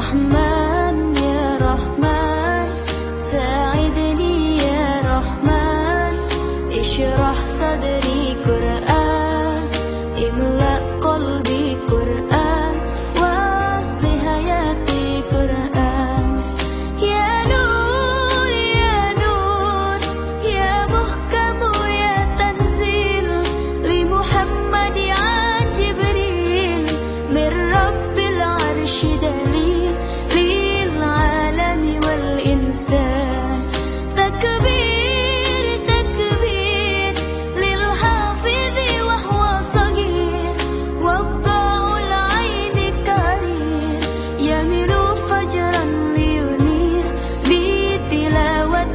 رحمن يا رحمن. اشرح صدري.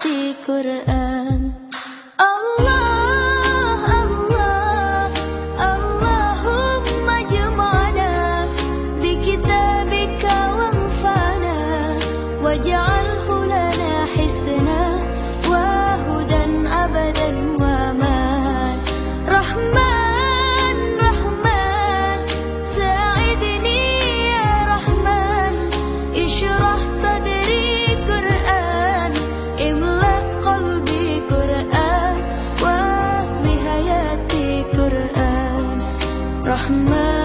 The Quran. Allah Rahman.